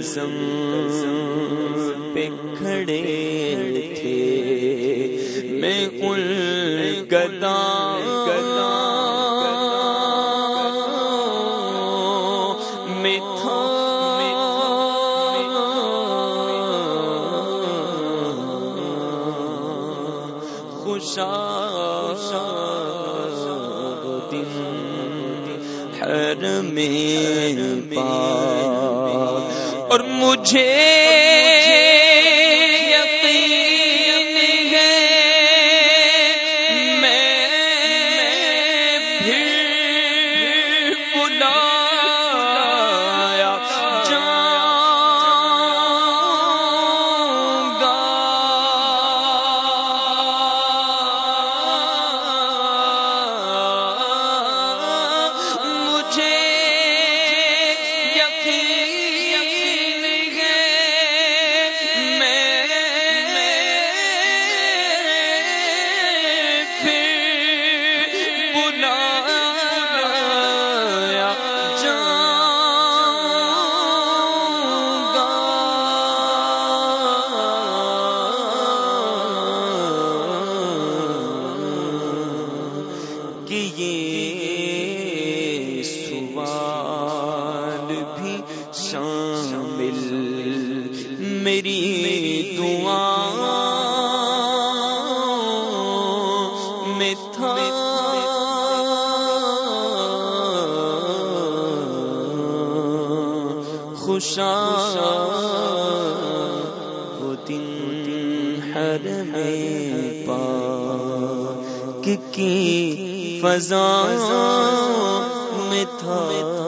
قسم پہ کھڑے تھے۔ میں ان گدا گدا میں تھا۔ خوشا دن ہر میں پا۔ اور مجھے کہ یہ سوال بھی شامل میری دعا میں تھا خوشا وہ دن ہر میں پا کی فضا میں تھا۔